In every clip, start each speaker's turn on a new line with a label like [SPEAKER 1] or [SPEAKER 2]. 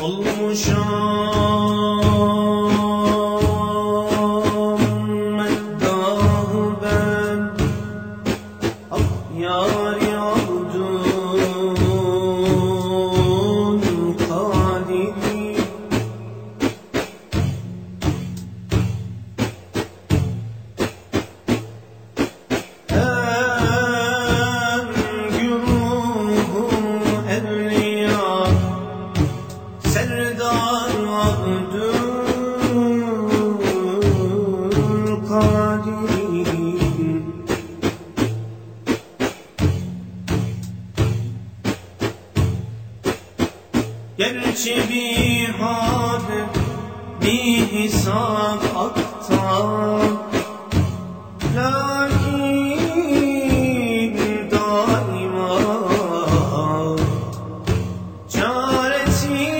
[SPEAKER 1] olmuşam meddah ben Ah yâri Gerçi bir had bir hesap aktar Lakin daima çaresiz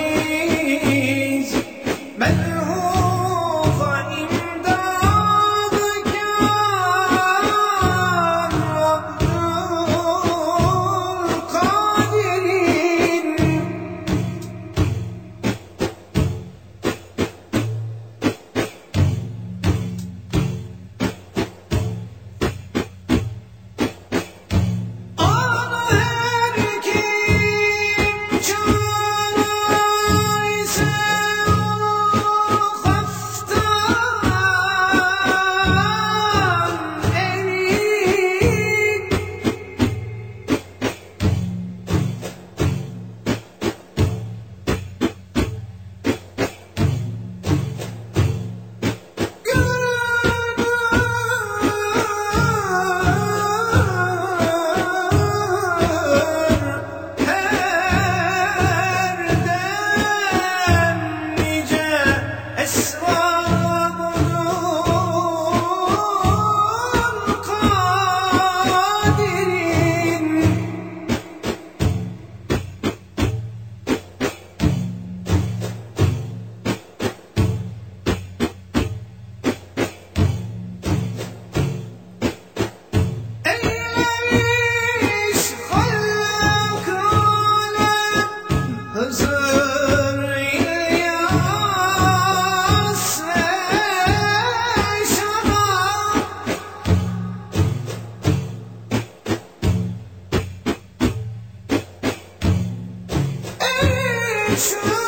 [SPEAKER 1] Yes.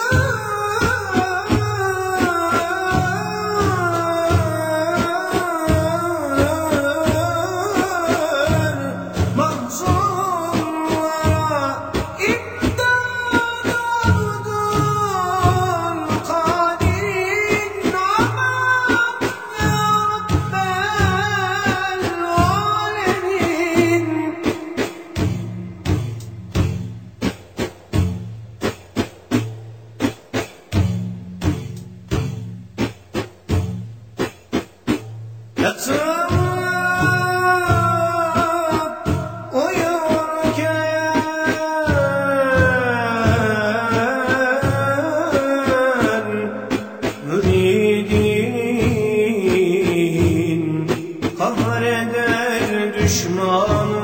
[SPEAKER 1] Yatıp uyurken Müridin kahreder düşmanını